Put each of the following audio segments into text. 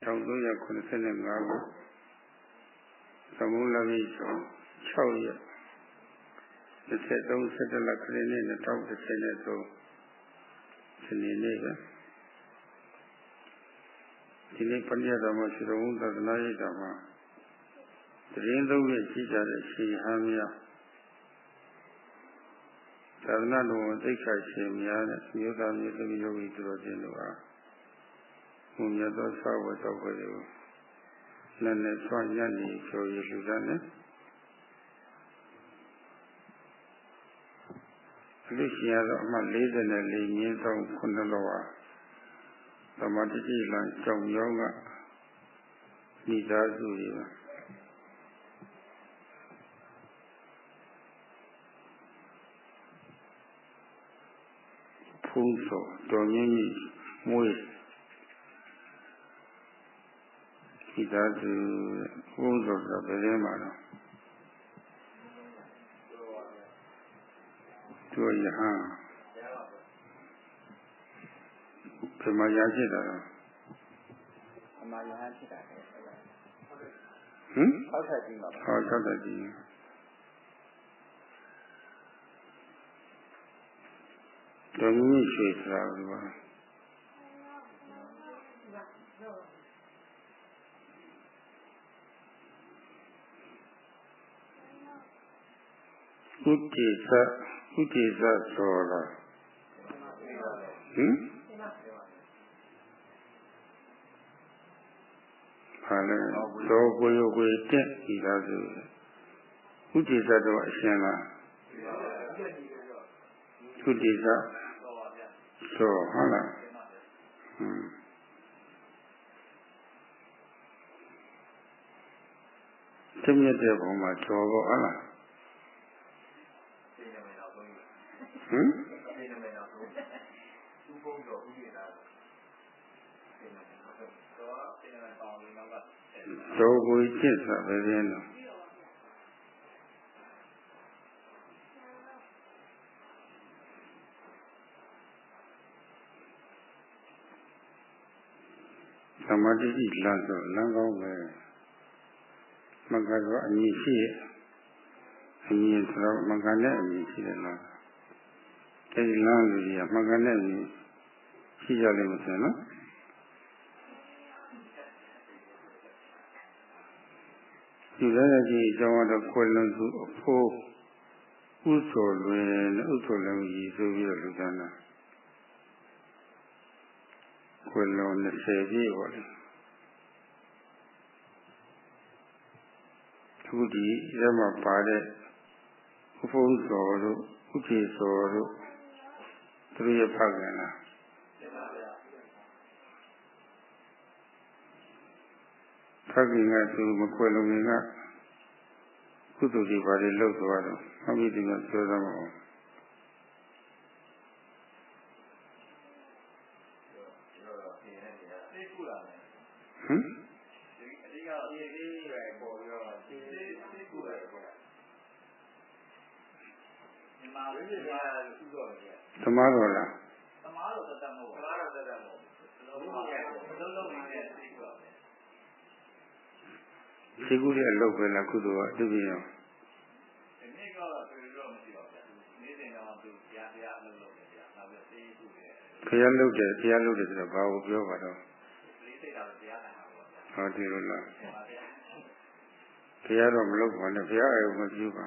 1385ခုသမုလပိကျော်6ရက်23 17လခရစ်နှစ်2013စနေနေ့ပဲဒီနေ့ပဏိယတော်မှာရှိတော်မူသဒ္ဒနာရိပ်တော်မှာတရင်သုံးရရှိကြတဲ့ရှင်ဟန်းများသာသနာတော်သိက္ခာရှင်များနဲ့မြို့သားမျိုးသမီးယောဂီသူတော်ရှင်တို့အား ဘုံမြတ်သောသာဝတ္တဝေကိုလည်းနဲ့ဆွမ်းညံ့နေကျော်ရလူသားနဲ့အလို့ရှိရတော့အမှတ်44မြင်းဆောင်ခုနှစ်လောဟာသမတတိလံကြောင်ရောကမိသားစုတွေပါဖုံးစောတော်မြင့်ကြီးမွေး မိသားစုဘုန်းတော်ဆိုဘယ်ထဲမှာတော့သူရဟန်းပြမရရှိတာတော့အမှားရဟန်းဖြစ်တာလေဟင်ဟောက်ထက်ကြီးမှာပါဟောသတ္တကြီးတော်မြင့်ရွှေဆိုတာက ဥတိသဥတိသဆိုလားဟင်ဟာလေတော့ကိုယ်ကိုယ်တက်ဒီလားဆိုဥတိသတော့အရှင်လားဥတိသဆိုဟုတ်လားဟင်တမြတ်တဲ့ဘုံမှာကျော်ပေါ့ဟုတ်လား ဟင်တော့ကိုจิตဆိုပဲပြင်းတော့သမတိတိလမ်းဆိုလမ်းကောင်းပဲမကကတော့အမည်ရှိရဲ့အမည်ဆိုတော့မကနဲ့အမည်ရှိတယ်လား အဲဒီလမ်းလူကြီးကမကနဲ့အမည်ရှိကြလိမ့်မယ်ဆိုနော်ဒီလည်းကြီးအကြောင်းတော့ခွေလွန်သူအဖိုးဥဆိုလွင်နဲ့ဥဆိုလွင်ကြီးဆိုပြီးတော့လူသားနာခွေလွန်20ပြည့်ပါလေသူဒီရမှာပါတဲ့ဥဖုံးစော်တို့ဥပြေစော်တို့ သူတို့ရဲ့ဖခင်လားဖခင်ကသူမခွေလုံရင်ကကုသိုလ်တွေပါလေလှုပ်သွားတော့အမိဒီကပြောသမှာအောင်ဟမ် အဓိကအေးအေးပဲပေါ်ပြီးတော့ဒီဒီကူပဲပေါ့ဒီမှာဝိပဿနာကုသိုလ်ရဲ့ သ မားတော်လားသမားတော်တတ်တတ်မဟုတ်သမားတော်တတ်တတ်မဟုတ်လုံးလုံးရဲ့လုံးလုံးနေတဲ့သိကူပဲရှိခုရဲ့အလုပ်ပဲလားကုသိုလ်ကသူပြင်ရောဒီနေ့ကတော့ပြေလို့မရှိပါဘူးနေ့စဉ်တော့သူတရားတရားအလုပ်လုပ်နေကြနောက်ပြီးသိကူတယ်ခရမ်းလုပ်တယ်တရားလုပ်တယ်ဆိုတော့ဘာကိုပြောပါတော့လေးစိတ်တာတရားနာတာပေါ့ဗျာဟောဒီလိုလားပါဗျာတရားတော့မလုပ်ပါနဲ့ဘုရားအယုံမပြုပါ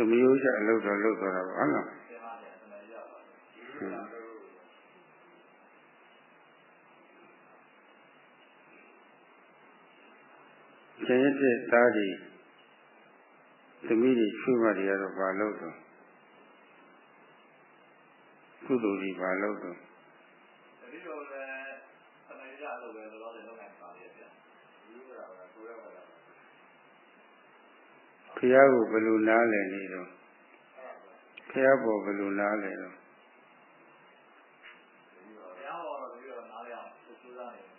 သမီးဥစ္စာအလုပ်တော့လုပ်သွားတာပါဟုတ်လားဒီမှာလည်းအမှန်ရပါဘူးကျန်ရတဲ့သားတွေသမီးတွေချွေးမတွေကတော့ဘာလုပ်တော့ကုသိုလ်ကြီးဘာလုပ်တော့ဒီလိုလည်းအမှန်ရလို့ပဲတော့လည်းလုပ်နိုင်ပါလေဗျာဒီလိုကကိုရပါလား ဘုရားကိုဘယ်လိုနားလည်နေတော့ဘုရားပေါ်ဘယ်လိုနားလည်တော့ဘုရားဟောတော့ဒီလိုနားရအောင်သူစူးစမ်း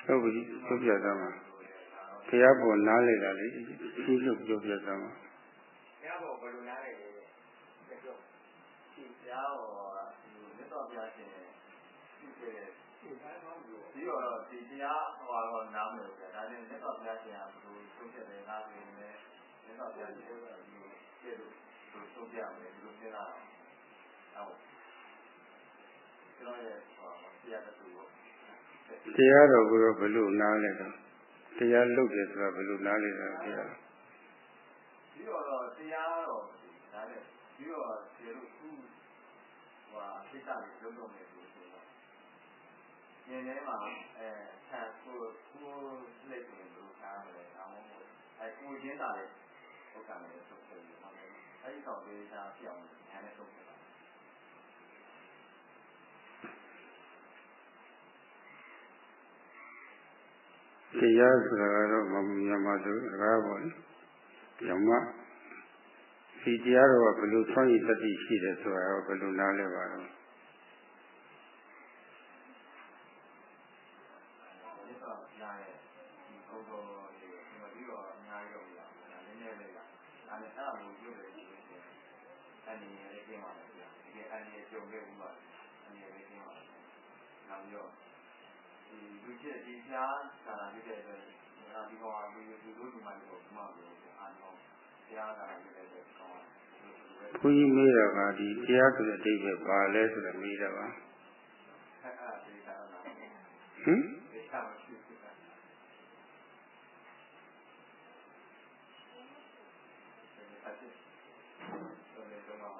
နေတယ်ပြောတယ်ဒီတော့နားရရေးလို့ဒီတော့ရှင်းတော့လည်းတရားသူလို့ပဲဟင်ရှင်းတော့လည်းတရားသူလို့ပဲဘုရားဒီရဲ့ဥပမာလေးကိုကျွန်တော်လိုက်ပြီးတော့ရှာစဉ်းစားပြီးတော့ဒီဒီကြရအောင်လို့လေဒါဟိုကအဲ့အောင်လို့စဉ်းစားပြီးတော့ရှိနိုင်တယ်ဒါဟုတ်ဟုတ်ပြီပြောပြသားမှာဘုရားပေါ်နားလေတာလေရှိလို့ပြောပြသားမှာဘုရားပေါ်ဘယ်လိုနားလဲတဲ့ပြောဒီဘုရားပေါ်ဒီမြတ်စွာဘုရားရှင်ရှိတဲ့ဒီတော့ဒီတရားဟောတော့နားမလို့ဗျာဒါနဲ့မြတ်စွာဘုရားရှင်ကဘယ်လိုဆုံးဖြတ်တယ်နားပြီးနေမြတ်စွာဘုရားရှင်ကဒီလိုပြည့်လို့ဆုံးဖြတ်မယ်ဒီလိုစဉ်းစားအောင်ကျွန်တော်ရဲ့ဟောတရားတစ်ခုကို တရားတော်ကိုဘယ်လိုနားလဲတော့တရားလုပ်တယ်ဆိုတာဘယ်လိုနားလဲတာတရားပြီးတော့တရားတော့ဒါနဲ့ပြီးတော့ဒီလိုခုဟိုအဖြစ်အပျက်လုံးလုံးနေလို့ဆိုတော့ဉာဏ်ထဲမှာအဲဆန်ကိုကိုလက်ကိုလို့ထားတယ်ဒါမှမဟုတ်အဲကိုရင်းတာလေဟုတ်ကဲ့လေဆိုပြီးတော့အဲဒီတော့ဒေတာပြောင်းဉာဏ်နဲ့ဆုံးဖြတ် တာတရားဆိုတာကတော့မမြန်မာသူစကားပေါ့လေဓမ္မဒီတရားတော်ကဘယ်လိုဆောင်းရည်တတိရှိတယ်ဆိုတာတော့ဘယ်လိုနားလဲပါတော့ဒီတော့ညာရဲ့ဒီဘုံတော်လေးကိုပြီးတော့အများကြီးတော့ပြတာနည်းနည်းလေးကဒါနဲ့အဲ့ဒါကိုပြုတယ်ဒီလိုဆိုအနေနဲ့လေးကျင်းပါမယ်ဗျာဒီအနေနဲ့ကြုံခဲ့ဘူးပါအနေနဲ့ကျင်းပါမယ်နောက်ပြီးတော့ဒီ လူချက်ဒီကြားသာလာဖြစ်တဲ့အတွက်ဒါဒီကောင်ကဒီလူတို့ဒီမှာဒီကိုမှပြောအားလုံးတရားသာလာဖြစ်တဲ့အတွက်ကောင်းဘုန်းကြီးမေးတာကဒီတရားဆိုတဲ့အဓိပ္ပာယ်ဘာလဲဆိုတော့မေးတာပါအဲ့အဲ့ဒီကလာဟင်ဒီကမရှိဘူးကအဲ့ဒီဆိုနေတော့မှာ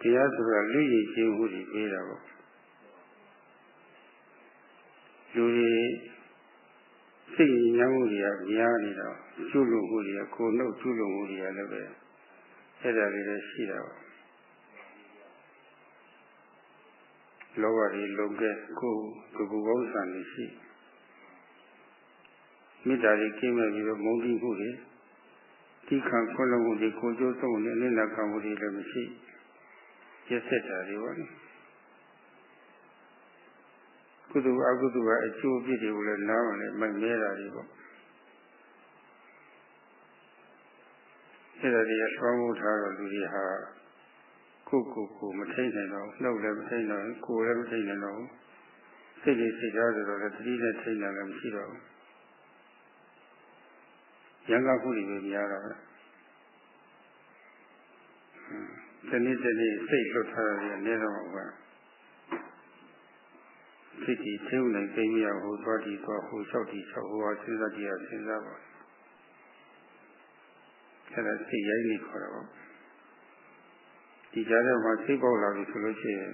တရားဆိုတာလူရည်ချင်းမှုတွေပေးတာပေါ့ လူတွေစိတ်ညှိမှုတွေကများနေတော့ကျွလို့မှုတွေကကိုယ်နှုတ်ကျွလို့မှုတွေကလည်းပဲအဲ့ဒါတွေလည်းရှိတာပေါ့လောဘတွေလုံကဲကိုယ်ကကူကောင်းဆန်နေရှိမေတ္တာတွေကင်းမဲ့ပြီးတော့မုန်းတိမှုတွေတိခံခွင့်လုံးမှုတွေကိုကြိုးစုံနေအနိလကမှုတွေလည်းမရှိရစ်ဆက်တာတွေပေါ့လေ ကုသိုလ်အကုသိုလ်ကအကျိုးအပြစ်တွေကိုလည်းနားမလဲမမဲတာတွေပေါ့အဲ့ဒါတွေကသွမ်းမှုထားတော့လူတွေဟာကိုယ်ကိုယ်ကိုမထိန်နိုင်တော့နှုတ်လည်းမထိန်တော့ကိုယ်လည်းမထိန်နိုင်တော့စိတ်ကြီးစိတ်ထားဆိုတော့လည်းတတိနဲ့ထိန်နိုင်လည်းမရှိတော့ဘူးရံကခုတွေပဲများတာပဲဒီနေ့ဒီနေ့စိတ်လွတ်ထားရတယ်အနည်းတော့ ပါစိတ်ကြီးသိုံနိုင်သိမရဟိုသွားတီသွားဟိုလျှောက်တီလျှောက်ဟိုဟာစဉ်းစားကြည့်ရစဉ်းစားပါအဲ့ဒါစိတ်ရိုင်းနေခေါ်တာပေါ့ဒီကြားထဲမှာစိတ်ပေါက်လာပြီဆိုလို့ရှိရင်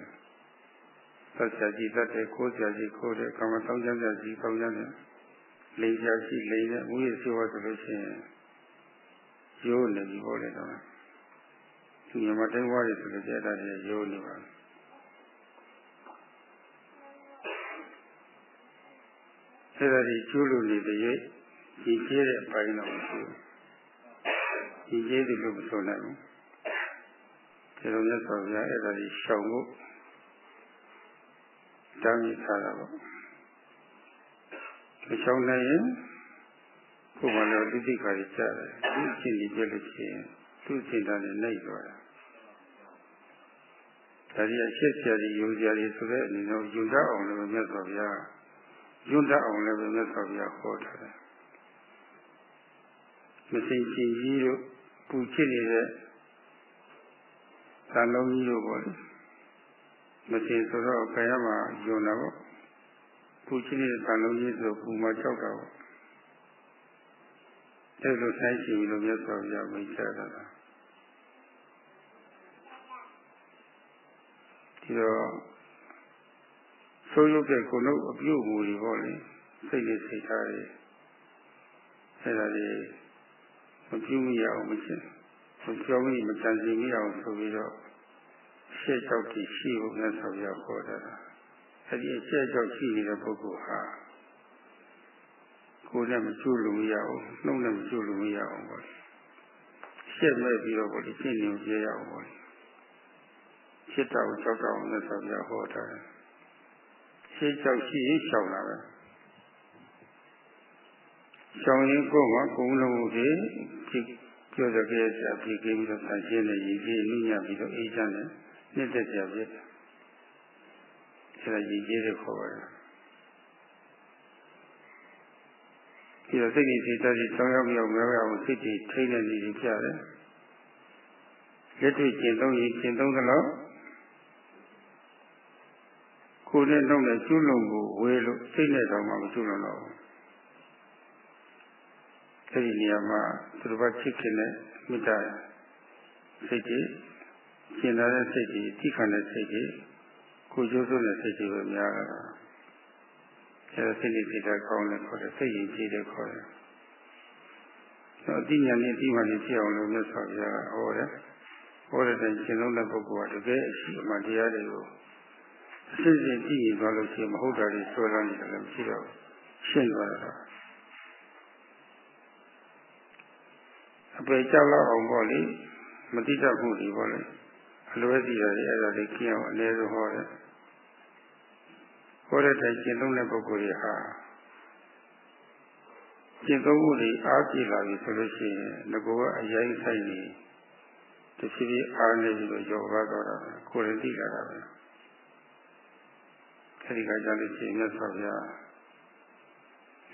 သတ်ဆရာကြီးသတ်တယ်ခိုးဆရာကြီးခိုးတယ်ကာမတောင်းကြဆရာကြီးတောင်းကြတယ်လိန်ဆရာကြီးလိန်တယ်ဝိရစီဝါဆိုလို့ရှိရင်ရိုးနေပြီပေါ့လေတော့ဒီမှာတိုင်းဝါရီဆိုလို့ကျတဲ့တဲ့ရိုးနေပါ အဲ့ဒါကြီးကျိုးလို့နေတဲ့ရွေးဒီကျဲတဲ့အပိုင်းတော့မရှိဘူးဒီကျဲတယ်လို့မဆိုနိုင်ဘူးဒီလိုမျိုးဆိုပြအဲ့ဒါကြီးရှောင်ဖို့တောင်းရထားတာပေါ့မရှောင်နိုင်ရင်ကိုယ်ကလည်းဒုတိယခါကြီးကြားတယ်ဒီအချိန်ကြီးပြလို့ရှိရင်သူ့စင်တာနဲ့နှိပ်သွားတာဒါကြီးအရှက်ဆရာကြီးယုံဆရာကြီးဆိုတဲ့အနေနဲ့ယုံတတ်အောင်လည်းမြတ်စွာဘုရား ယုံတတ်အောင်လည်းမြတ်စွာဘုရားဟောထားတယ်မစင်ချင်းကြီးတို့ပူချစ်နေတဲ့သံလုံးကြီးတို့ပေါ့လေမစင်ဆိုတော့ခရမှာယုံတာပေါ့ပူချစ်နေတဲ့သံလုံးကြီးဆိုပူမှာကြောက်တာပေါ့အဲ့လိုဆိုင်ရှိလို့မြတ်စွာဘုရားမိတ်ဆက်တာဒီတော့ ဆိုးရုပ်တဲ့ကိုယ်လုံးအပြုတ်မူတွေပေါ့လေစိတ်နဲ့စိတ်ထားတွေအဲ့ဒါတွေမပြုမိရအောင်မရှင်းမပြောမိမတန်စီမိအောင်ဆိုပြီးတော့ရှေ့ကြောက်ကြည့်ရှိဖို့မြတ်စွာဘုရားခေါ်တာအဲ့ဒီရှေ့ကြောက်ရှိနေတဲ့ပုဂ္ဂိုလ်ဟာကိုယ်နဲ့မကျွလို့မရအောင်နှုတ်နဲ့မကျွလို့မရအောင်ပေါ့ရှက်မဲ့ပြီးတော့ပေါ့ဒီဖြစ်နေကြရအောင်ပေါ့ရှစ်တောင်၆တောင်နဲ့ဆိုပြဟောထားတယ် ရှစ်ကြောက်ရှိရင်ရှောင်လာပဲရှောင်ရင်ကိုယ်ကကုန်းလုံးတွေဒီကျော်ကြခဲ့ကြပြီးပြီးတော့ဆန့်ရှင်းတဲ့ရည်ကြီးနုညံ့ပြီးတော့အေးချမ်းတယ်နှစ်သက်ကြပြည့်အဲဒါရည်ကြီးတွေခေါ်ပါတယ်ဒီတော့စိတ်ကြီးစိတ်ဓာတ်ကြီးတောင်းရောက်မြောက်မြောက်အောင်စိတ်ကြီးထိနေနေကြတယ်လက်တွေ့ကျင့်သုံးရင်ကျင့်သုံးသလော က်ကိုယ်နဲ့နှုတ်နဲ့ကျွလုံကိုဝေလို့စိတ်နဲ့တော့မှမကျွလုံတော့ဘူးအဲဒီနေရာမှာသူတို့ကချစ်ခင်တဲ့မေတ္တာစိတ်ကြီးကျင်လာတဲ့စိတ်ကြီးတိခံတဲ့စိတ်ကြီးကိုကျိုးစွတဲ့စိတ်ကြီးပဲများလာတာအဲဒါစိတ်နဲ့စိတ်ဓာတ်ကောင်းတယ်ခေါ်တယ်စိတ်ရည်ကြည်တယ်ခေါ်တယ်အတိညာနဲ့အတိမှန်နဲ့ဖြစ်အောင်လို့မြတ်စွာဘုရားဟောတယ်ဟောတဲ့တိုင်ရှင်းလုံးတဲ့ပုဂ္ဂိုလ်ကတကယ်အရှိအမှန်တရားတွေကို အစစ်စစ်ကြည့်ရင်သွားလို့ရှိရင်မဟုတ်တာတွေဆွဲလာနေတယ်လည်းမရှိတော့ရှင်းသွားတာအပေကြောက်လောက်အောင်ပေါ့လေမတိတတ်မှုတွေပေါ့လေအလွဲစီရတယ်အဲ့ဒါတွေကျင်းအောင်အနည်းဆုံးဟောတယ်ဟောတဲ့တိုင်ကျင့်သုံးတဲ့ပုဂ္ဂိုလ်တွေဟာကျင့်သုံးမှုတွေအားကြည့်လာပြီဆိုလို့ရှိရင်ငကောကအရင်ဆိုင်နေတဖြည်းဖြည်းအားနေပြီးတော့ယောဂသွားတာပဲကိုယ်ရင်သိလာတာပဲ အဲဒီကကြောင့်လို့ရှိရင်မြတ်စွာဘုရား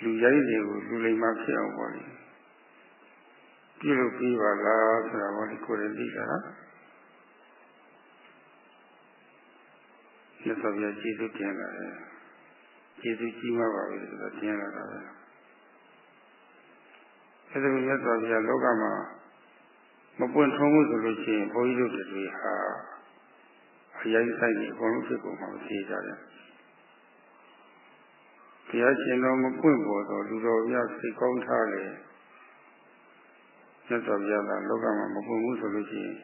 လူရိုင်းတွေကိုလူလိမ္မာဖြစ်အောင်ပေါ့လေပြုလုပ်ပြီးပါလားဆိုတာပေါ့လေကိုယ်ရင်သိလာတာမြတ်စွာဘုရားကျေးဇူးတင်လာတယ်ကျေးဇူးကြီးမှာပါပဲဆိုတော့တင်လာတာပဲအဲဒါကိုမြတ်စွာဘုရားလောကမှာမပွင့်ထုံးမှုဆိုလို့ရှိရင်ဘုန်းကြီးတို့တွေဟာအရင်ဆိုင်နေအကုန်လုံးဖြစ်ကုန်မှာသိကြတယ် ဘုရားရှင်တော်မပွင့်ပေါ်တော့လူတော်များစိတ်ကောင်းထားတယ်မြတ်စွာဘုရားကလောကမှာမပွင့်ဘူးဆိုလို့ရှိရင်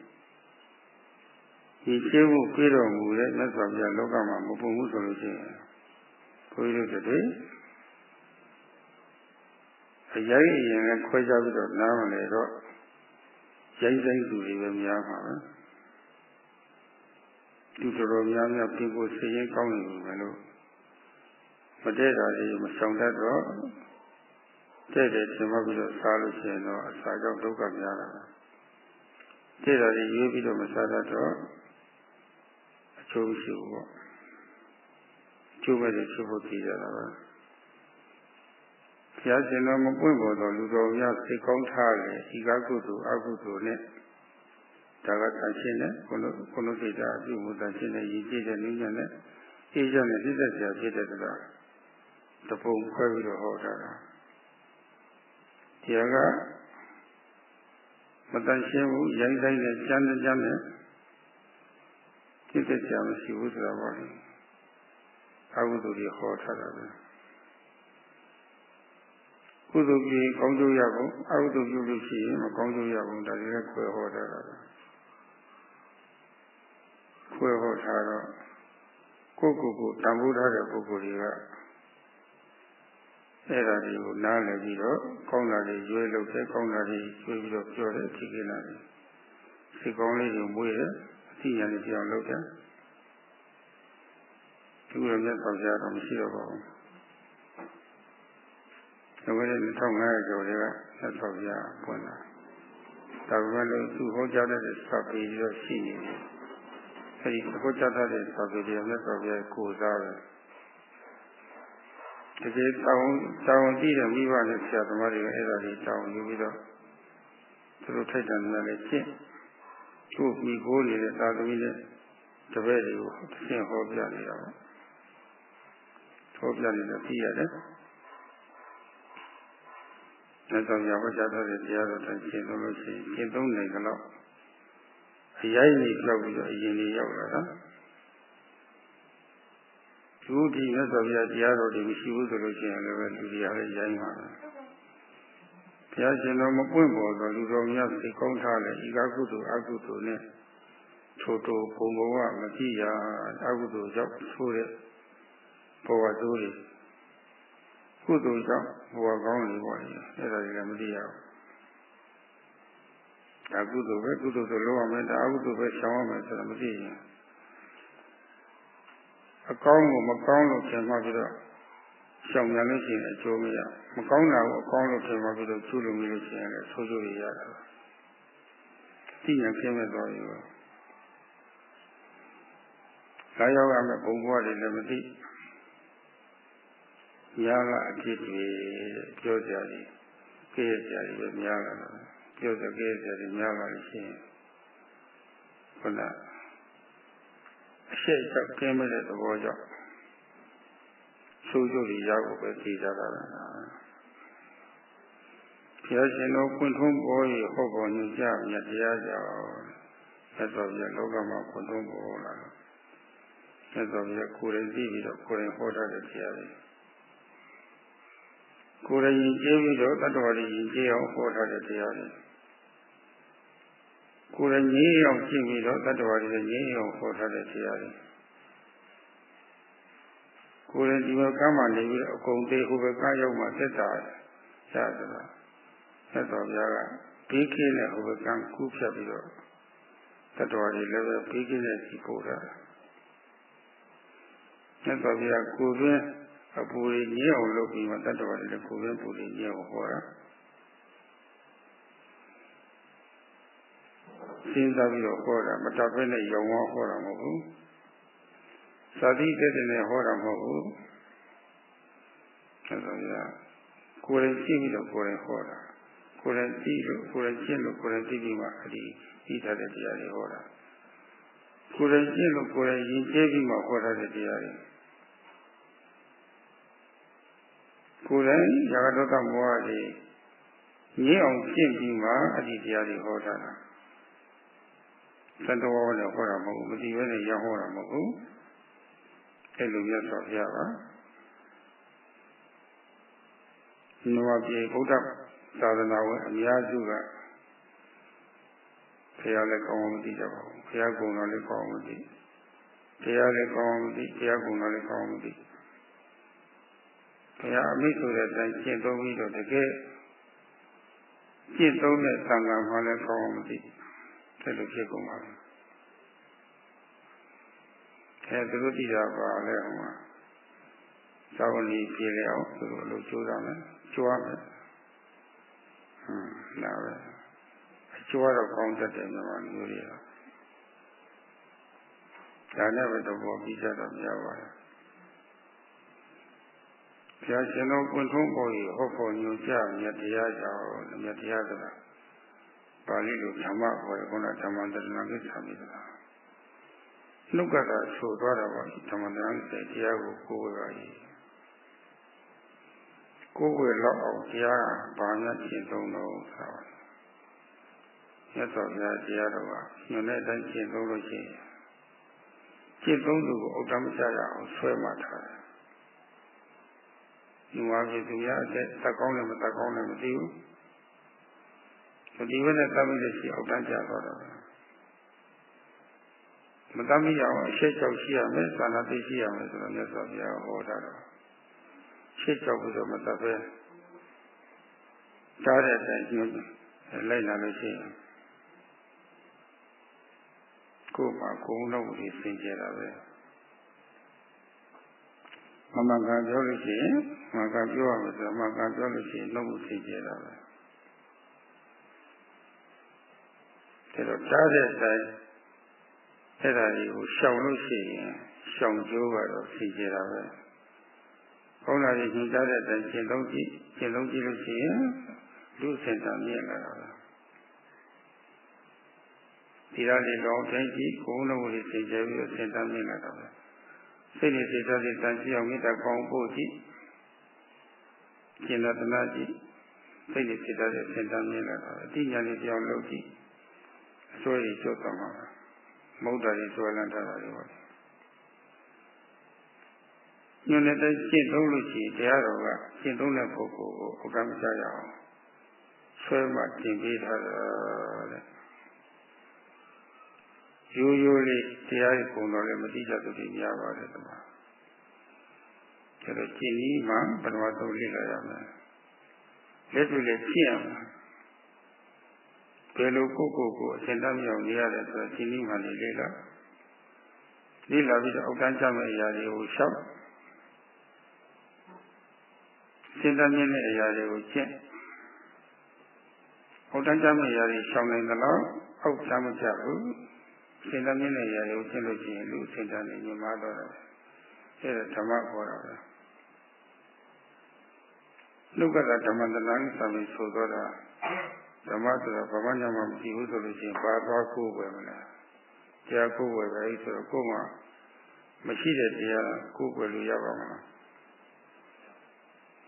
ဒီကျေးမှုပြေတော်မူတဲ့မြတ်စွာဘုရားလောကမှာမပွင့်ဘူးဆိုလို့ရှိရင်ဘုန်းကြီးတို့တွေအရင်အရင်ကခွဲခြားပြီးတော့နားမလဲတော့ရိုင်းဆိုင်သူတွေပဲများမှာပဲလူတော်တော်များများပြင်ကိုစည်ရင်ကောင်းနေပြီမလို့ မတည့်တာတွေမဆောင်တတ်တော့တဲ့တယ်သင်မပြီးတော့စားလို့ရှိရင်တော့အစာကြောင့်ဒုက္ခများလာတာတဲ့တာတွေရွေးပြီးတော့မစားတတ်တော့အကျိုးမရှိဘူးပေါ့အကျိုးပဲဖြစ်ဖို့ကြည့်ရတာပါဘုရားရှင်တော်မပွင့်ပေါ်တော့လူတော်များစိတ်ကောင်းထားတယ်ဤကကုသိုလ်အကုသိုလ်နဲ့ဒါကတန်ရှင်းတဲ့ဘုလိုဘုလိုစိတ်ဓာတ်အပြုမှုတန်ရှင်းတဲ့ရည်ကြည်တဲ့နည်းညံ့တဲ့အေးချမ်းတဲ့ပြည့်စုံစရာဖြစ်တဲ့တရား တပုံခွဲပြီးတော့ဟောတာတရားကမတန်ရှင်းဘူးရိုင်းဆိုင်တဲ့ကျမ်းတဲ့ကျမ်းတဲ့ပြည့်စုံစရာမရှိဘူးဆိုတာပါလေအကုသိုလ်တွေဟောထားတာပဲကုသိုလ်ကြီးကောင်းကျိုးရဖို့အကုသိုလ်ပြုလို့ရှိရင်မကောင်းကျိုးရဘူးဒါတွေလည်းခွဲဟောထားတာပဲခွဲဟောထားတော့ကိုယ့်ကိုယ်ကိုတန်ဖိုးထားတဲ့ပုဂ္ဂိုလ်တွေက အဲ့ဒါတွေကိုနားလည်ပြီးတော့ကောင်းတာတွေရွေးလို့တဲ့ကောင်းတာတွေရွေးပြီးတော့ပြောတဲ့အဖြစ်ကိလာတွေစိတ်ကောင်းလေးတွေမွေးတယ်အသိဉာဏ်တွေပြောင်းလုပ်တယ်ဒီလိုမြတ်စွာဘုရားတော့မရှိတော့ပါဘူး။ဒါပေမဲ့2500ကျော်တွေကသက်တော်ပြပွင့်လာ။ဒါပေမဲ့လို့သူဟောကြားတဲ့စာပေပြီးတော့ရှိနေတယ်။အဲဒီဟောကြားတဲ့စာပေတွေမြတ်စွာဘုရားကိုယ်စားပဲ။ တကယ်တောင်းတောင်းကြည့်တဲ့မိဘနဲ့ဆရာသမားတွေကအဲ့ဒါတွေတောင်းယူပြီးတော့သူတို့ထိုက်တန်တယ်လည်းရှင်း။သူ့မိခိုးနေတဲ့သာသမီနဲ့တပည့်တွေကိုသင်ဟောပြနေတာပေါ့။ဟောပြနေတော့သိရတယ်။လက်ဆောင်ရဟောကြားထားတဲ့တရားတော်တိုင်းရှင်းသုံးလို့ရှိရင်ရှင်းသုံးနိုင်ကြတော့အရင်ကြီးပြောက်ပြီးတော့အရင်ကြီးရောက်လာတာ သူဒီမြတ်စွာဘုရားတရားတော်တွေမရှိဘူးဆိုလို့ရှိရင်လည်းလူတွေအားလည်းရိုင်းပါပဲဘုရားရှင်တော်မပွင့်ပေါ်တော့လူတော်များစိတ်ကောင်းထားတယ်ဤကကုသိုလ်အကုသိုလ်နဲ့ထိုတိုဘုံဘဝမကြည့်ရအကုသိုလ်ကြောင့်ဆိုတဲ့ဘဝတိုးတွေကုသိုလ်ကြောင့်ဘဝကောင်းနေပါလေအဲ့ဒါကြီးလည်းမသိရဘူးဒါကုသိုလ်ပဲကုသိုလ်ဆိုလုပ်ရမယ်ဒါအကုသိုလ်ပဲရှောင်ရမယ်ဆိုတာမသိရင် အကောင်းကိုမကောင်းလို့ထင်မှပြီးတော့ရှောင်ပြန်လို့ရှိရင်အကျိုးမရမကောင်းတာကိုအကောင်းလို့ထင်မှပြီးတော့ကျူးလို့မလို့ရှိရင်လည်းဆိုးကျိုးရရတာသိရင်ပြင်းမဲ့သွားရောလာရောက်ရမယ်ပုံပေါ်တယ်လည်းမသိများလာအဖြစ်တွေပြောကြတယ်ကြည့်ကြတယ်ပဲများလာတော့ပြောကြကြည့်ကြတယ်များလာလို့ရှိရင်ခုန အရှိတ်ချက်ကင်းမဲ့တဲ့သဘောကြောင့်ဆိုးကျိုးတွေရောက်ဖို့ပဲသိကြတာပဲဘုရားရှင်တော်ခွင့်ထုံးပေါ်ရဟောပေါ်ညွှန်ကြားမြတ်တရားကြောင့်သက်တော်ပြလောကမှာခွင့်ထုံးပေါ်လာသက်တော်ပြကိုယ်ရင်သိပြီးတော့ကိုယ်ရင်ဟောတတ်တဲ့တရားတွေကိုယ်ရင်ကျေးပြီးတော့တတ္တဝါတွေရင်ကျေးအောင်ဟောတတ်တဲ့တရားတွေ ကိုယ်ရင်ငြိမ်းအောင်ရှင်းပြီးတော့တတ္တဝါတွေငြိမ်းအောင်ဟောတတ်တဲ့တရားတွေကိုယ်ရင်ဒီဘက်ကမှနေပြီးအကုန်သေးဟိုဘက်ကရောက်မှသက်တာရသလားသက်တော်ပြားကပြီးခင်းတဲ့ဟိုဘက်ကကူးဖြတ်ပြီးတော့တတ္တဝါတွေလည်းပဲပြီးခင်းတဲ့စီပို့တာသက်တော်ပြားကိုယ်တွင်အပူတွေညင်းအောင်လုပ်ပြီးမှတတ္တဝါတွေလည်းကိုယ်တွင်ပူတွေညင်းအောင်ဟောတာ စဉ်းစားပြီးတော့ဟောတာမတတ်ဘဲနဲ့ယုံဝဟောတာမဟုတ်ဘူးသတိတက်တဲ့နဲ့ဟောတာမဟုတ်ဘူးအဲဒါကကိုယ်ရင်ကြည့်ပြီးတော့ကိုယ်ရင်ဟောတာကိုယ်ရင်ကြည့်လို့ကိုယ်ရင်ကျင့်လို့ကိုယ်ရင်ကြည့်ပြီးမှအဒီဤထားတဲ့တရားတွေဟောတာကိုယ်ရင်ကျင့်လို့ကိုယ်ရင်ယဉ်ကျေးပြီးမှဟောထားတဲ့တရားတွေကိုယ်ရင်ဇာဂတောတမောဟတွေငြင်းအောင်ကျင့်ပြီးမှအဒီတရားတွေဟောထားတာ သတ္တဝါနဲ့ဟောတာမဟုတ်ဘူးမတိဘဲနဲ့ရောက်ဟောတာမဟုတ်ဘူးအဲ့လိုမြတ်စွာဘုရားကနဝပြေဗုဒ္ဓသာသနာဝင်အများစုကဘုရားလည်းကောင်းအောင်မသိကြပါဘူးဘုရားကုံတော်လည်းကောင်းအောင်မသိဘုရားလည်းကောင်းအောင်မသိဘုရားကုံတော်လည်းကောင်းအောင်မသိဘုရားအမိဆိုတဲ့အတိုင်းကျင့်သုံးပြီးတော့တကယ်ကျင့်သုံးတဲ့သံဃာမှလည်းကောင်းအောင်မသိ တယ်လို့ဖြစ်ကုန်ပါဘူးအဲသူတို့သိတာပါလဲဟိုမှာသာဝဏီပြေလေအောင်သူတို့အလုပ်ကြိုးစားမယ်ကြွားမယ်ဟွန်းဒါပဲအကြွားတော့ကောင်းတတ်တယ်မြန်မာမျိုးတွေတော့ဒါနဲ့ပဲတော့ပေါ်ပြီးကြတော့များပါတယ်ဘုရားရှင်တော်ပွင့်ထုံးပေါ်ကြီးဟောဖို့ညွှန်ကြားမြတ်တရားကြောင့်မြတ်တရားဆိုတာ ပါဠိလိုဓမ္မဟောရခုနဓမ္မတရဏကိစ္စမိသလားနှုတ်ကတာဆိုသွားတာပါဓမ္မတရဏကိစ္စတရားကိုကိုယ်ဝေပါကြီးကိုယ်ဝေလောက်အောင်တရားဘာများရှင်းသုံးတော့ဆိုတာမြတ်စွာဘုရားတရားတော်ကညွန်တဲ့အတိုင်းရှင်းသုံးလို့ရှိရင်ရှင်းသုံးသူကိုဥဒ္ဓမချရအောင်ဆွဲမှထားတယ်။ဒီမှာပြည်သူများအသက်တက်ကောင်းတယ်မတက်ကောင်းတယ်မသိဘူး။ ဒီဘက်နဲ့တတ်မိလို့ရှိအောင်တန်းကြတော့တယ်မတတ်မိအောင်အရှိတ်ကြောက်ရှိရမယ်သာနာသိရှိရမယ်ဆိုတော့မြတ်စွာဘုရားဟောတာတော့ရှိတ်ကြောက်ပြီးတော့မတတ်ပဲကြားတဲ့အတိုင်းညွှန်လိုက်လာလို့ရှိရင်ကိုယ်မှာကိုယ်လုံးကိုသင်ကြတာပဲမမကပြောလို့ရှိရင်မကပြောရမယ်ဆိုတော့မကပြောလို့ရှိရင်လုံးကိုသင်ကြတာပဲ ဒါတော့ကြားတဲ့အတိုင်းအဲ့ဒါတွေကိုရှောင်လို့ရှိရင်ရှောင်ကျိုးကတော့သိကြတာပဲဘုန်းတော်ကြီးညွှန်ကြားတဲ့အတိုင်းရှင်းလုံးကြည့်ရှင်းလုံးကြည့်လို့ရှိရင်လူစင်တာမြင်လာတာပဲဒီရလေးလောင်းတိုင်းကြည့်ကိုယ်လုံးကိုသိကြပြီးတော့စင်တာမြင်လာတာပဲစိတ်နဲ့စိတ်သားစိတ်တန်ကြည့်အောင်မေတ္တာကောင်းဖို့ကြည့်ကျင်တနာကြည့်စိတ်နဲ့စိတ်သားစိတ်စင်တာမြင်လာတာအတိညာလေးပြောင်းလုပ်ကြည့် အစွဲကြီးကျုပ်သွားမှာမௌဒ္ဒရီဆွဲလန်းထားတာတွေပါညွန်တဲ့တိုင်းရှင်းသုံးလို့ရှိရင်တရားတော်ကရှင်းသုံးတဲ့ပုဂ္ဂိုလ်ကိုဥက္ကမချရအောင်ဆွဲမှတင်ပေးထားတာတဲ့ရိုးရိုးလေးတရားကိုယ်တော်လည်းမသိကြသူတွေများပါတယ်ဒီမှာကျတော့ကျင့်ပြီးမှပထမဆုံးလေ့လာရမယ်လက်တွေလည်းကျင့်ရမယ် ဘယ်လိုကိုကိုကိုအစဉ်တမ်းမြောက်နေရတယ်ဆိုတော့ကျင့်ပြီးမှလေ့လာလေ့လာပြီးတော့အောက်တန်းကြမဲ့အရာတွေကိုရှောက်စဉ်တမ်းမြင့်တဲ့အရာတွေကိုကျင့်အောက်တန်းကြမဲ့အရာတွေရှောင်နိုင်သလားအောက်တန်းမကြဘူးစဉ်တမ်းမြင့်တဲ့အရာတွေကိုကျင့်လို့ရှိရင်လူစဉ်တမ်းနေမြင်မာတော့တယ်အဲဒါဓမ္မခေါ်တာပဲလုက္ကတာဓမ္မတနာသံပြီးဆိုတော့တာ ဓမ္မဆိုတာဘာမှညမှမရှိဘူးဆိုလို့ရှိရင်ဘာသွားကိုယ်ပဲမလားတရားကိုယ်ပဲပဲဆိုတော့ကိုယ်မှမရှိတဲ့တရားကိုယ်ပဲလို့ရပါမလား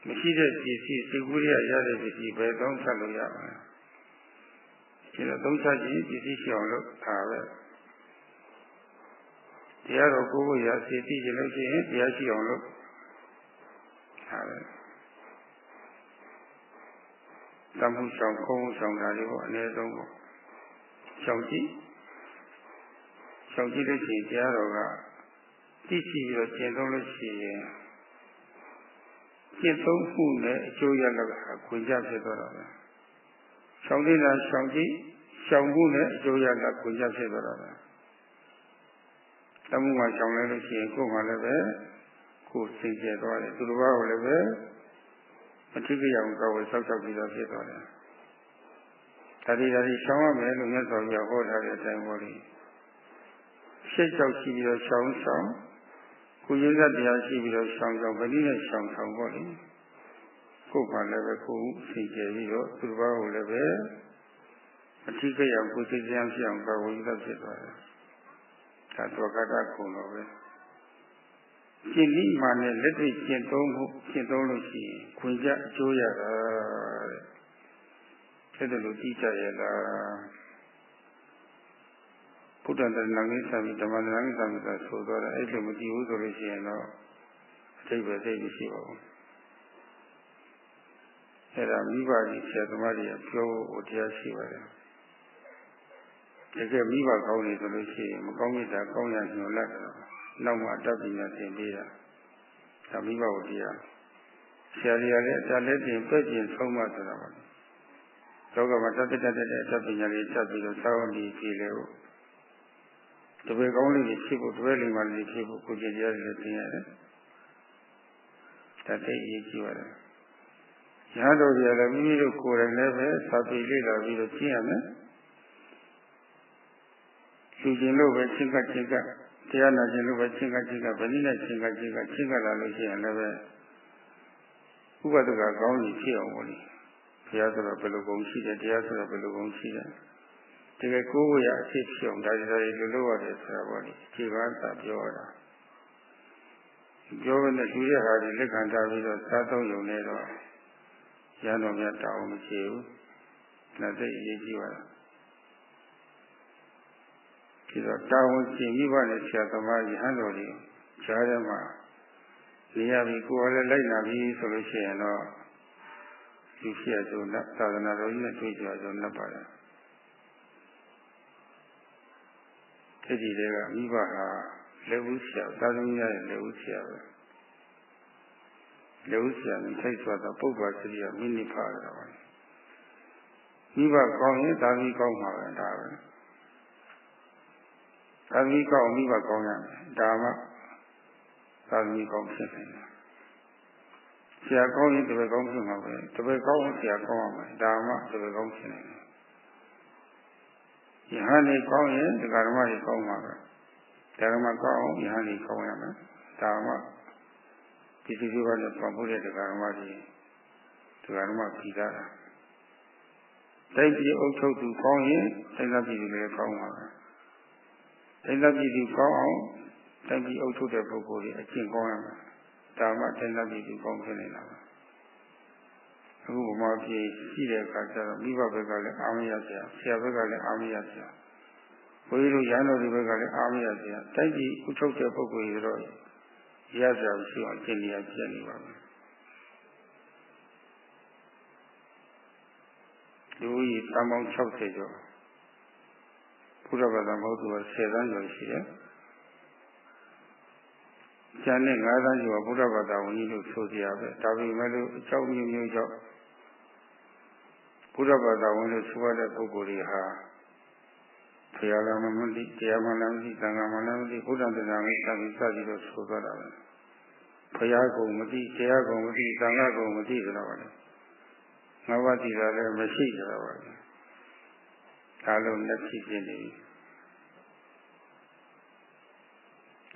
မရှိတဲ့ပစ္စည်းစိတ်ကူးရရတဲ့ပစ္စည်းပဲသုံးဆက်လို့ရပါလားဒီလိုသုံးဆက်ခြင်းပစ္စည်းရှိအောင်လို့ဒါပဲတရားတော်ကိုယ်ကိုရစေသိခြင်းလို့ရှိရင်တရားရှိအောင်လို့ဒါပဲ တမှုဆောင်ခုံးဆောင်တာတွေပေါ့အနည်းဆုံးပေါ့ရှောင်ကြည့်ရှောင်ကြည့်လို့ရှိရင်တရားတော်ကသိရှိပြီးတော့ကျင့်သုံးလို့ရှိရင်ကျင့်သုံးမှုနဲ့အကျိုးရလဒ်ကခွင့်ကြဖြစ်သွားတာပဲရှောင်သေးတာရှောင်ကြည့်ရှောင်မှုနဲ့အကျိုးရလဒ်ခွင့်ကြဖြစ်သွားတာပဲတမှုမှာရှောင်လိုက်လို့ရှိရင်ကိုယ်မှလည်းပဲကိုယ်စိတ်ကျသွားတယ်သူတစ်ပါးကိုလည်းပဲ အထူးကြအောင်ကောက်ဝဆောက်ရှောက်ပြီးတော့ဖြစ်သွားတယ်ဒါဒီဒါဒီရှောင်ရမယ်လို့မြတ်စွာဘုရားဟောထားတဲ့အတိုင်းဟောလို့ရှေ့လျှောက်ရှိပြီးတော့ရှောင်ရှောင်ကိုရင်းသက်တရားရှိပြီးတော့ရှောင်ရှောင်ဗတိနဲ့ရှောင်ဆောင်ပေါ့လေကိုယ်မှလည်းပဲကိုယ်စိတ်ကြပြီးတော့သူတစ်ပါးကိုလည်းပဲအထူးကြအောင်ကိုယ်စိတ်ကြံဖြစ်အောင်ကောက်ဝဆောက်ဖြစ်သွားတယ်ဒါတော့ကတာခုံတော့ပဲ ကျင့်ပြီးမှလည်းလက်တွေ့ကျင့်သုံးဖို့ကျင့်သုံးလို့ရှိရင်ခွင့်ကြအကျိုးရတာတဲ့ဒါလိုကြည့်ကြရလားဘုဒ္ဓတရဏဂိသမိဓမ္မတရဏဂိသမိကဆိုတော့အဲ့လိုမကြည့်ဘူးဆိုလို့ရှိရင်တော့အထိပ္ပယ်သိမရှိပါဘူးအဲ့ဒါမိဘကြီးဆရာသမားကြီးပြောဖို့တရားရှိပါတယ်တကယ်မိဘကောင်းနေဆိုလို့ရှိရင်မကောင်းမြတ်တာကောင်းရညွန်လက်တော့ နောက်မှအတ္တပညာသင်ပေးတာဒါမိဘကိုတရားဆရာကြီးကလည်းအတ္တလက်တင်ပြည့်ကျင်ဆုံးမဆိုတာပါလောကမှာတတ်တတ်တဲ့အတ္တပညာလေးတက်ပြီးတော့သာဝတိပြည်လေကိုတပည့်ကောင်းလေးတွေဖြစ်ဖို့တပည့်လေးမှလေးဖြစ်ဖို့ကိုကျင်ကြရတယ်သင်ရတယ်တတိအရေးကြီးပါတယ်ညာတော်ကြီးလည်းမိမိတို့ကိုယ်တိုင်လည်းပဲသာပေလေးလာပြီးတော့ကျင့်ရမယ်လူကျင်လို့ပဲချင်းကချင်းကတ ရားနာကျင်လို့ပဲချင်းကချင်းကဗလိနဲ့ချင်းကချင်းကချင်းကလာလို့ရှိရင်လည်းပဲဥပဒကကောင်းကြီးဖြစ်အောင်ပေါ့လေဘုရားဆိုတော့ဘယ်လိုကုန်းရှိတယ်တရားဆိုတော့ဘယ်လိုကုန်းရှိတယ်တကယ်ကိုယ်ကိုရအဖြစ်ဖြစ်အောင်ဒါတွေဒါတွေလူလို့ရတယ်ဆိုတာပေါ့လေခြေပန်းသာပြောတာပြောတဲ့လူရဲ့ဟာတွေလက်ခံထားပြီးတော့စားသုံးရုံနဲ့တော့ရန်တော်မြတ်တောင်းမရှိဘူးလက်သိအရေးကြီးပါလား ဒီတော့တာဝန်ရှင်မိဘနဲ့ဆရာသမားကြီးဟန်တော်ကြီးကြားထဲမှာနေရပြီကိုယ်လည်းလိုက်နာပြီဆိုလို့ရှိရင်တော့ဒီရှိရဆုံးသာသနာတော်ကြီးနဲ့တွေ့ကြဆုံးနှပ်ပါတယ်ဒီဒီတွေကမိဘဟာလက်ဦးဆရာသာသမီရဲ့လက်ဦးဆရာပဲလက်ဦးဆရာနဲ့ထိုက်သွားတော့ပုဗ္ဗစရိယမိနိဖာရတာပါမိဘကောင်းရင်သာသမီကောင်းမှာပဲဒါပဲ သာသမီကောင်းမိဘကောင်းရမယ်ဒါမှသာသမီကောင်းဖြစ်တယ်ဆရာကောင်းရင်တပည့်ကောင်းဖြစ်မှာပဲတပည့်ကောင်းရင်ဆရာကောင်းရမယ်ဒါမှတပည့်ကောင်းဖြစ်တယ်ယဟန်နေကောင်းရင်ဒကာဓမ္မကြီးကောင်းမှာပဲဓမ္မကောင်းအောင်ယဟန်နေကောင်းရမယ်ဒါမှဒီစီစီပါနဲ့ပံ့ပိုးတဲ့ဒကာဓမ္မကြီးဒကာဓမ္မပြီးတာတိုက်ပြီးအုပ်ချုပ်သူကောင်းရင်တိုင်းသားပြည်သူလည်းကောင်းပါပဲ တိုင်းသားပြည်သူကောင်းအောင်တိုင်းပြည်အုပ်ချုပ်တဲ့ပုဂ္ဂိုလ်တွေအကျင့်ကောင်းရမယ်ဒါမှတိုင်းသားပြည်သူကောင်းဖြစ်နေတာပါအခုဗမာပြည်ရှိတဲ့အခါကျတော့မိဘဘက်ကလည်းအာမရဆရာဆရာဘက်ကလည်းအာမရဆရာဘုန်းကြီးတို့ရဟန်းတော်တွေဘက်ကလည်းအာမရဆရာတိုက်ကြီးဥထုတ်တဲ့ပုဂ္ဂိုလ်တွေတော့ရဆရာရှိအောင်ကျင့်နေရကျင့်နေပါမယ်လူကြီးတန်ပေါင်း60ကျော် ဘုရားဘာသာမဟုတ်သူက10တန်းကျော်ရှိတယ်ကျန်တဲ့၅သန်းကျော်ဘုရားဘာသာဝင်ကြီးလို့ဆိုကြရပဲဒါပေမဲ့လို့အကြောင်းမျိုးမျိုးကြောင့်ဘုရားဘာသာဝင်လို့ဆိုရတဲ့ပုဂ္ဂိုလ်တွေဟာဘုရားလည်းမသိတရားမှလည်းမသိသံဃာမှလည်းမသိဘုရားတရားကိုစပြီးစပြီးတော့ဆိုသွားတာပဲဘုရားကုံမသိတရားကုံမသိသံဃာကုံမသိကြတော့ပါလေငါးပါးတည်တာလည်းမရှိကြတော့ပါဘူး ဒါလုံးလက်ဖြစ်နေပြီ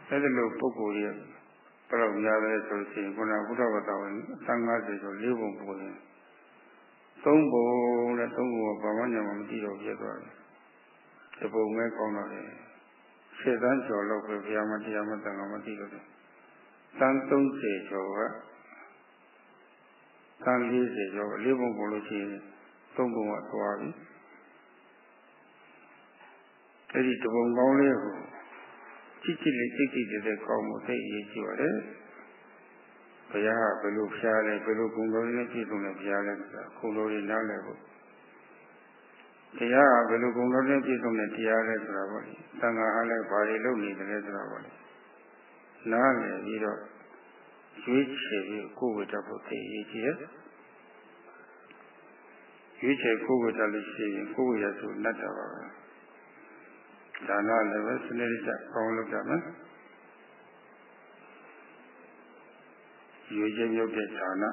အဲ့ဒီလိုပုဂ္ဂိုလ်ရဲ့ဘယ်တော့များလဲဆိုရင်ခုနဘုရားဘာသာဝင်အသံ50ဆို၄ပုံပို့ရင်၃ပုံနဲ့၃ပုံကဘာမှညာမသိတော့ပြသွားတယ်တပုံပဲကောင်းတော့တယ်ရှေ့တန်းကျော်လို့ပဲဘုရားမတရားမတန်အောင်မသိတော့တယ်တန်း30ကျော်ကတန်း40ကျော်၄ပုံပို့လို့ရှိရင်၃ပုံကသွားပြီ အဲ့ဒီတပုံကောင်းလေးကိုကြည့်ကြည့်လေးကြည့်ကြည့်တဲ့ကောင်းမှုသိအရေးကြီးပါတယ်ဘုရားကဘယ်လိုဖျားလဲဘယ်လိုကုံတော်နဲ့ပြည့်စုံလဲဖျားလဲဆိုတာကုံတော်တွေနားလည်ဖို့တရားကဘယ်လိုကုံတော်နဲ့ပြည့်စုံတဲ့တရားလဲဆိုတာပေါ့လေသံဃာအားလည်းဘာတွေလုပ်နေတယ်ဆိုတာပေါ့လေနားလည်ပြီးတော့ရွေးချယ်ပြီးကိုယ်ဝတ္တဖို့သိအရေးကြီးတယ်ရွေးချယ်ကိုယ်ဝတ္တလို့ရှိရင်ကိုယ်ဝတ္တဆိုလက်တာပါပဲ ဒါနလည်းပဲစနစ်တကျကောင်းလုပ်ကြမယ်ရွေချင်းရုပ်တဲ့ဒါန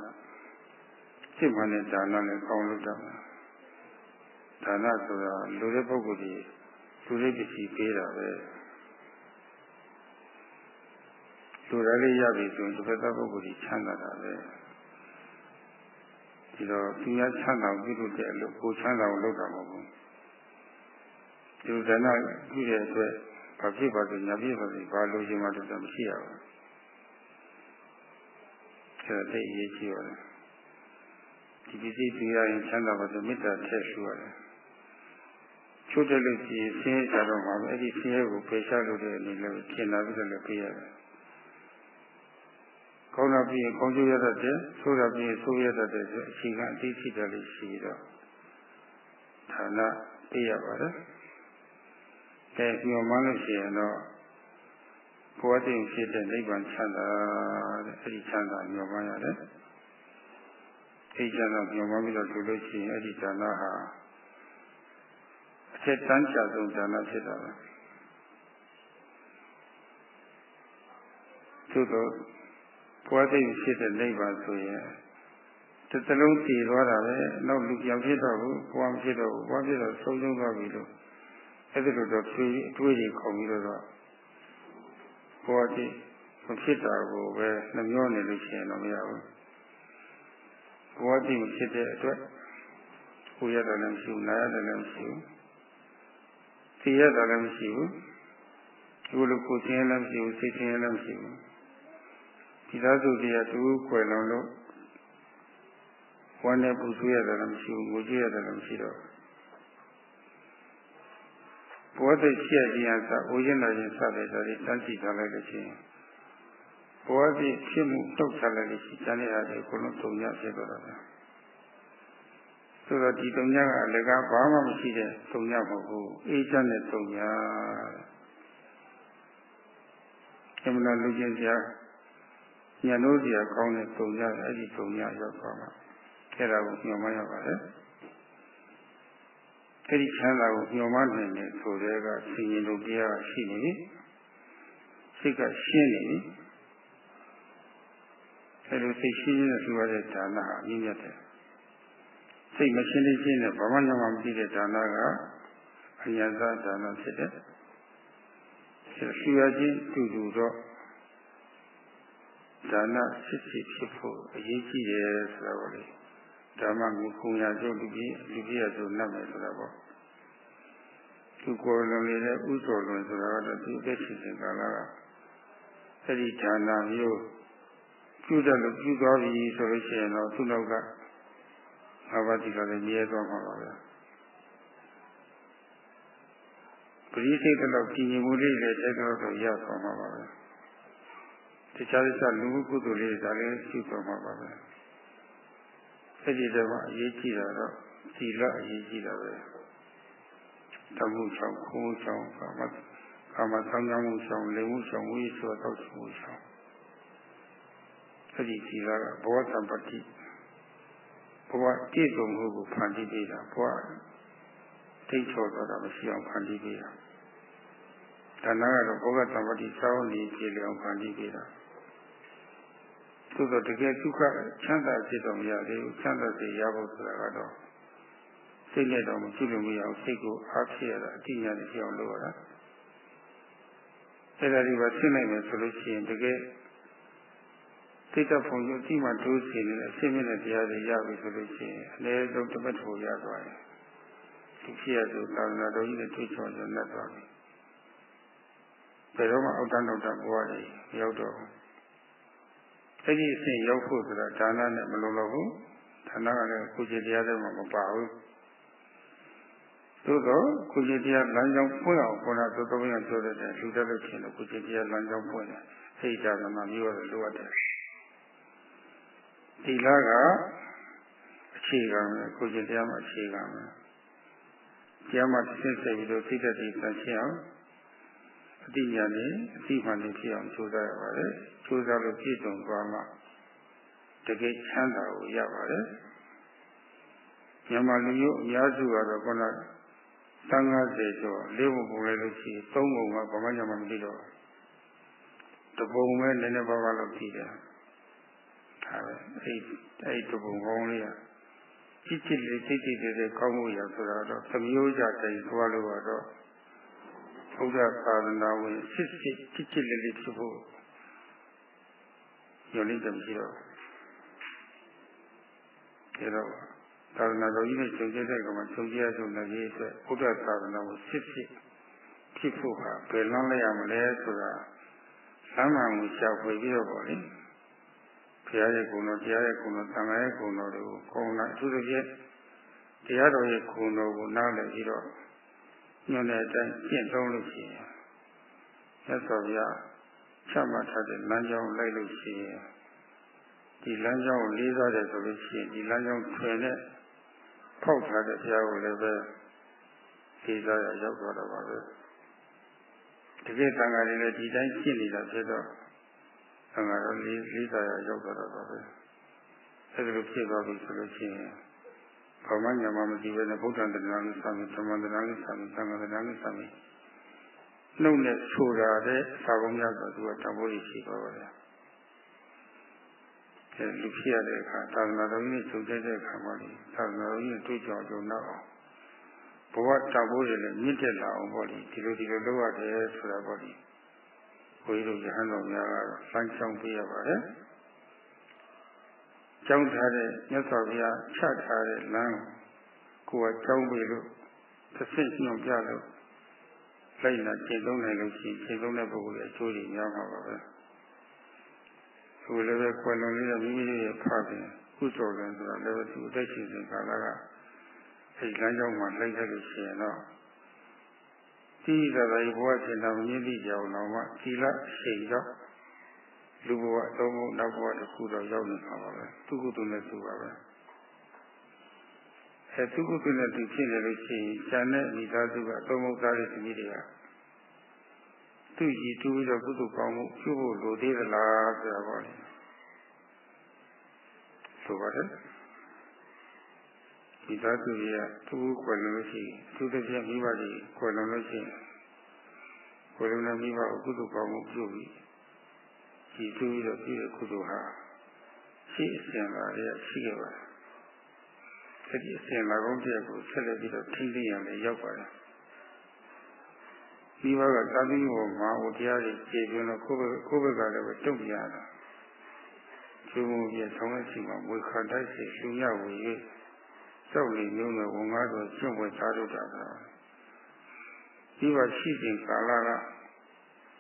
စိတ်မှန်တဲ့ဒါနလည်းကောင်းလုပ်ကြမယ်ဒါနဆိုတာလူတဲ့ပုဂ္ဂိုလ်ကြီးလူတဲ့ပစ္စည်းပေးတာပဲလူရလေးရပြီဆိုရင်တစ်ဖက်သားပုဂ္ဂိုလ်ကြီးချမ်းသာတာပဲဒီတော့သူများချမ်းသာပြုလုပ်တဲ့အလုပ်ကိုချမ်းသာအောင်လုပ်တာမဟုတ်ဘူး ဒီဒါနပြုတဲ့အတွက်ဘာဖြစ်ပါစေညာဖြစ်ပါစေဘာလို့ရှင်မှတော့မရှိရဘူးအဲဒါသိရေးကြည့်ရတယ်ဒီပစ္စည်းတွေ့ရရင်ချမ်းသာပါစေမေတ္တာထည့်ရှုရတယ်ချိုးတယ်လို့ရှိရင်ဆင်းရဲကြတော့မှာပဲအဲ့ဒီဆင်းရဲကိုဖေရှားလို့တဲ့အနေနဲ့ကျင်လာပြီးတော့လည်းပြရတယ်ကောင်းတာပြီးရင်ကောင်းကျိုးရတတ်တယ်ဆိုးတာပြီးရင်ဆိုးရတတ်တယ်ဆိုအချိန်ကအသိသိတယ်လို့ရှိတော့ဌာနပြရပါတယ် တဲ့ညော်မှန်းလို့ရှိရင်တော့ဘဝတည်ဖြစ်တဲ့နိဗ္ဗာန်ချမ်းသာတဲ့အဲ့ဒီချမ်းသာညော်မှန်းရတယ်အဲ့ဒီချမ်းသာညော်မှန်းပြီးတော့ဆိုလို့ရှိရင်အဲ့ဒီဌာနဟာအချက်တန်းချဆုံးဌာနဖြစ်တာပဲသို့တော့ဘဝတည်ဖြစ်တဲ့နိဗ္ဗာန်ဆိုရင်တစ်သလုံးတည်သွားတာပဲနောက်လူပြောင်ဖြစ်တော့ဘူးဘဝမဖြစ်တော့ဘူးဘဝဖြစ်တော့ဆုံးရှုံးသွားပြီလို့ အဲ့ဒီလိုတော့တွေးအတွေးကြီးခုံပြီးတော့ဘဝတည်မဖြစ်တာကိုပဲနှမျောနေလို့ရှိရင်တော့မရဘူးဘဝတည်မဖြစ်တဲ့အတွက်ကိုရတာလည်းမရှိဘူးနားရတယ်လည်းမရှိဘူးသိရတာလည်းမရှိဘူးဒီလိုကိုသိရလည်းမရှိဘူးသိသိရလည်းမရှိဘူးဒီသားစုတရားတူခွဲလုံးလို့ဝမ်းနဲ့ပူဆွေးရတယ်လည်းမရှိဘူးငိုကြည့်ရတယ်လည်းမရှိတော့ ဘောသိရှိရခြင်းအစဝိညာဉ်တော်ရင်စတဲ့ဒါတွေတန်းစီထားလိုက်လို့ရှိရင်ဘောသိဖြစ်မှုတုတ်ထားလိုက်လို့ရှိကျန်တဲ့အားတွေအကုန်လုံးတုံညဖြစ်တော့တာပဲဆိုတော့ဒီတုံညကအလကဘာမှမရှိတဲ့တုံညမဟုတ်ဘူးအေးချမ်းတဲ့တုံညအမှန်လူချင်းစရာညနိုးစရာကောင်းတဲ့တုံညအဲ့ဒီတုံညရောက်သွားမှာအဲ့ဒါကိုညွှန်မှရပါတယ် အဲ့ဒီချမ်းသာကိုညှော်မှန်းနိုင်တဲ့ဆိုတဲ့ကဆင်ရင်တို့တရားရှိနေပြီစိတ်ကရှင်းနေပြီအဲ့လိုစိတ်ရှင်းနေတဲ့ဆိုရတဲ့ဒါနဟာမြင့်မြတ်တယ်စိတ်မရှင်းသေးခြင်းနဲ့ဘာမှညမှမသိတဲ့ဒါနကအညာသဒါနဖြစ်တယ်ဆရာချင်းတူတူတော့ဒါနစစ်စစ်ဖြစ်ဖို့အရေးကြီးတယ်ဆိုတာကိုလေ ဓမ္မကိုခုံရကျုပ်လူကြီးလူကြီးရဆိုနတ်မယ်ဆိုတာပေါ့သူကိုယ်လုံးနေတဲ့ဥစ္စောလွန်ဆိုတာကတော့ဒီသက်ရှိတဲ့ကာလကအဲ့ဒီဌာနမျိုးပြုတယ်လို့ပြုသွားပြီဆိုလို့ရှိရင်တော့သူ့နောက်ကဘာဝတိကလည်းမြဲသွားမှာပါပဲပရိစိတ်တော့ကြည်ညိုမှုလေးလည်းတက်တော့တော့ရသွားမှာပါပဲတခြားတခြားလူမှုကုသိုလ်လေးဒါလည်းရှိသွားမှာပါပဲ အဲ့ဒီတော့အရေးကြီးတာတော့သီလအရေးကြီးတာပဲတမှုဆောင်ခုံးဆောင်ကာမကာမဆောင်ကြမှုဆောင်လေမှုဆောင်ဝိဆိုတော့မှုဆောင်အဲ့ဒီဒီလာကဘဝသံပတိဘဝပြည့်စုံမှုကိုဖန်တီးပေးတာဘဝတိတ်ချောသွားတာမရှိအောင်ဖန်တီးပေးတာဒါနကတော့ဘဝသံပတိစောင်းနေကြည်လျောင်ဖန်တီးပေးတာ သို့တော့တကယ်ဒုက္ခချမ်းသာဖြစ်တော်မရသေးဘူးချမ်းသာစေရဖို့ဆိုတာကတော့စိတ်နဲ့တော့မရှိလို့မရအောင်စိတ်ကိုအားဖြစ်ရတာအတိညာနဲ့ပြောင်းလို့ရတာအဲ့ဒါဒီပါရှင်းနိုင်မယ်ဆိုလို့ရှိရင်တကယ်စိတ်တဖုံယူတိမှဒုစီနေတဲ့အရှင်းမြင့်တဲ့တရားတွေရပြီဆိုလို့ရှိရင်အနည်းဆုံးတစ်ပတ်ထိုရသွားတယ်ဒီဖြစ်ရဆိုသာသနာတော်ကြီးနဲ့တွေ့ချောရနေသွားပြီဘယ်တော့မှအောက်တန်းတော့တဘဝကြီးရောက်တော့ အဲ့ဒီအဆင့်ရောက်ဖို့ဆိုတာဒါနနဲ့မလုံလောက်ဘူးဒါနကလည်းကုသိုလ်တရားတွေမှာမပါဘူးသို့တော့ကုသိုလ်တရားလမ်းကြောင်းပွင့်အောင်ဘုရားသုတ္တဝိယပြောတဲ့လူတက်လို့ရှိရင်ကုသိုလ်တရားလမ်းကြောင်းပွင့်တယ်စိတ်ဓာတ်မှာမျိုးရလို့ရတယ်ဒီလားကအခြေခံပဲကိုကျင်တရားမှာအခြေခံပဲတရားမှာသိစိတ်ပြီးတော့သိတတ်တဲ့သင်ချင်းအောင်အတိညာနဲ့အတိမှန်နဲ့ဖြစ်အောင်ကြိုးစားရပါတယ် ကြိုးစားလို့ပြည့်စုံသွားမှတကယ်ချမ်းသာကိုရပါတယ်မြန်မာလူမျိုးအများစုကတော့ခုနသံဃာစေကျော်လေးဘုံပုံလိုက်လို့ရှိရင်သုံးဘုံကဗမာညမှာမသိတော့တပုံပဲနည်းနည်းပါးပါးလို့ပြီးတယ်ဒါပဲအဲ့အဲ့တပုံကောင်းလေးကကြည့်ကြည့်လေးစိတ်ကြည့်တဲ့ကောင်းမှုရဆိုတာတော့သမျိုးကြတိုင်သွားလို့တော့ဘုရားသာသနာဝင်စစ်စစ်ကြည့်ကြည့်လေးလေးဖြစ်ဖို့ ညလိတယ်မရှိတော့ဒါတော့သာသနာတော်ကြီးနဲ့ချုပ်ကျတဲ့ကောင်မှချုပ်ကျရဆုံးတဲ့ရေးအတွက်ဘုရားသာသနာကိုစစ်စစ်ဖြစ်ဖို့ဟာဘယ်လမ်းလိုက်ရမလဲဆိုတာလမ်းမှန်ကိုရှာဖွေပြီးတော့ပေါ့လေဘုရားရဲ့ဂုဏ်တော်တရားရဲ့ဂုဏ်တော်သံဃာရဲ့ဂုဏ်တော်တွေကိုကောင်းလာအထူးသဖြင့်တရားတော်ရဲ့ဂုဏ်တော်ကိုနားလည်ပြီးတော့ညွှန်တဲ့အတိုင်းကျင့်သုံးလို့ရှိရင်သက်တော်ရ ချမှတ်ထားတဲ့လမ်းကြောင်းလိုက်လို့ရှိရင်ဒီလမ်းကြောင်းကိုလေးစားတယ်ဆိုလို့ရှိရင်ဒီလမ်းကြောင်းထွင်တဲ့ဖောက်ထားတဲ့ဘုရားကိုလည်းပဲလေးစားရရောက်သွားတော့ပါပဲတကယ်သံဃာတွေလည်းဒီတိုင်းရှင်းနေတာဖြစ်တော့သံဃာတော်လေးလေးစားရရောက်သွားတော့ပါပဲအဲဒီလိုဖြစ်သွားပြီဆိုလို့ရှိရင်ဘာမှညာမမကြည့်ပဲနဲ့ဗုဒ္ဓံတဏှာကိုစာမိသမန္တနာကိုစာမိသံဃာတဏှာကိုစာမိ နှုတ်နဲ့ဆိုတာတဲ့သာကုန်းရဆိုသူကတံပိုးကြီးရှိပါပါလားအဲလူဖြစ်ရတဲ့အခါသာသနာတော်ကြီးချုပ်တဲ့အခါမှာလေသာသနာတော်ကြီးတွေ့ကြအောင်ကြုံတော့အောင်ဘဝတံပိုးတွေလည်းမြင့်တက်လာအောင်ပေါ့လေဒီလိုဒီလိုလုပ်ရတယ်ဆိုတာပေါ့လေဘုရားတို့ရဟန်းတော်များကတော့စမ်းချောင်းပေးရပါတယ်ကျောင်းထားတဲ့မြတ်စွာဘုရားချထားတဲ့လမ်းကိုကကျောင်းပေးလို့တစ်ဆင့်ညွှန်ပြလို့ လိုက်လာရှင်းသုံးနိုင်လို့ရှိရင်ရှင်းသုံးတဲ့ပုဂ္ဂိုလ်ရဲ့အကျိုးတွေများမှာပါပဲသူလည်းပဲကွယ်လွန်လေးမိမိရဲ့ဖခင်ကုသိုလ်လည်းဆိုတာလည်းသူအသက်ရှင်စဉ်ကာလကအဲဒီလမ်းကြောင်းမှာလိုက်ခဲ့လို့ရှိရင်တော့ဒီသာသာဘဝရှင်တော်မြင့်သည့်ကြောင်တော်မှာသီလရှိန်ကြောင့်လူဘဝသုံးဘဝနောက်ဘဝတစ်ခုတော့ရောက်နေမှာပါပဲသူကုသိုလ်နဲ့သူပါပဲ အဲသူကုသိုလ်နဲ့သူဖြစ်နေလို့ရှိရင်ဉာဏ်နဲ့မိသားစုကသုံးဘဝသားတဲ့သမီးတွေကသူ့ရည်တူးပြီးတော့ကုသိုလ်ကောင်းမှုပြုဖို့လိုသေးသလားဆိုတာပေါ့လေဆိုပါတယ်ဒီသားစုကြီးကသူ့ကိုယ်လုံးလို့ရှိရင်သူတစ်ပြက်မိဘကြီးကိုယ်လုံးလို့ရှိရင်ကိုယ်လုံးနဲ့မိဘကိုကုသိုလ်ကောင်းမှုပြုပြီးဒီတူးပြီးတော့ပြည့်တဲ့ကုသိုလ်ဟာရှိအစဉ်လာရရှိခဲ့ပါတယ် အဲဒီအစဉ်လာကောင်းတဲ့ကိုဆက်လက်ပြီးတော့ထိသိရမယ်ရောက်ပါတယ်ဒီဘက်ကသာသီဘောမှာဟိုတရားတွေခြေပြင်းတော့ကိုယ့်ဘက်ကိုယ့်ဘက်ကလည်းပဲတုံ့ပြန်ရတာသူမူပြဆောင်တဲ့ချိန်မှာဝေခါတိုက်စီလူရဝေ၍စောက်နေမျိုးနဲ့ဝန်ကားတော့ကျွန့်ဝဲစားလို့တာကဒီဘရှိစဉ်ကာလက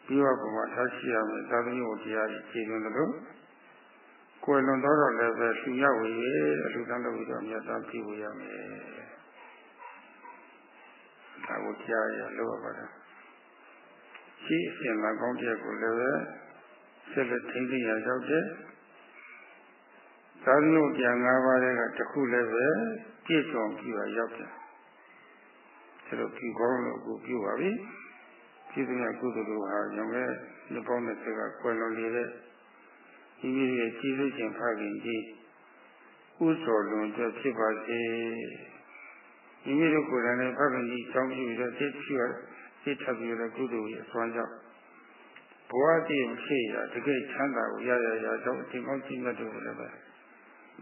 ဒီဘကမှာထားရှိရမယ်သာသီဘောတရားတွေခြေပြင်းလို့ ကိုယ်လွန်တော့လည်းပဲလူရဝေ၍အလူတန်းလို့ပြီးတော့မြတ်သားပြုရမယ်ဒါကိုကြားရလို့ပါတော့ရှိအစဉ်လာကောင်းတဲ့ကိုလည်းပဲဆက်လက်ထိန်းသိရရောက်တဲ့သာသနာ့ပြန်၅ပါးတွေကတခုလည်းပဲပြည့်စုံပြီးတော့ရောက်တယ်။ဒါလို့ပြုကောင်းလို့ကိုပြုပါပြီ။ပြုတဲ့ကုသိုလ်တို့ဟာညောင်ရဲ့နှစ်ပေါင်း20ကကွယ်လွန်နေတဲ့ မိမိရဲ့ကျေးဇူးရှင်ဖခင်ကြီးဥစော်လွန်အတွက်ဖြစ်ပါစေမိမိတို့ကိုယ်တိုင်လည်းဖခင်ကြီးကြောင်းပြုပြီးတော့သိချရသိထပ်ပြီးတော့ကုသိုလ်ရဲ့အစွမ်းကြောင့်ဘဝတည်ဖြစ်ရတကယ်ချမ်းသာကိုရရရတော့အရှင်ကောင်းကြီးမြတ်တို့လည်းပဲ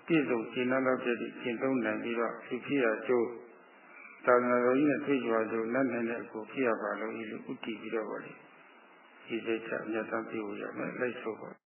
ပြည့်စုံကျင့်တော်ပြည့်စုံကျင့်သုံးနိုင်ပြီးတော့ဖြစ်ဖြစ်ရကျိုးသာသနာတော်ကြီးနဲ့တွေ့ကြွားလို့လက်နဲ့အကိုဖြစ်ရပါလို့ဤလိုဥတည်ပြီးတော့ပါလေဒီစိတ်ချအမြတ်တမ်းပြုရမယ်လိုက်ဆိုပါ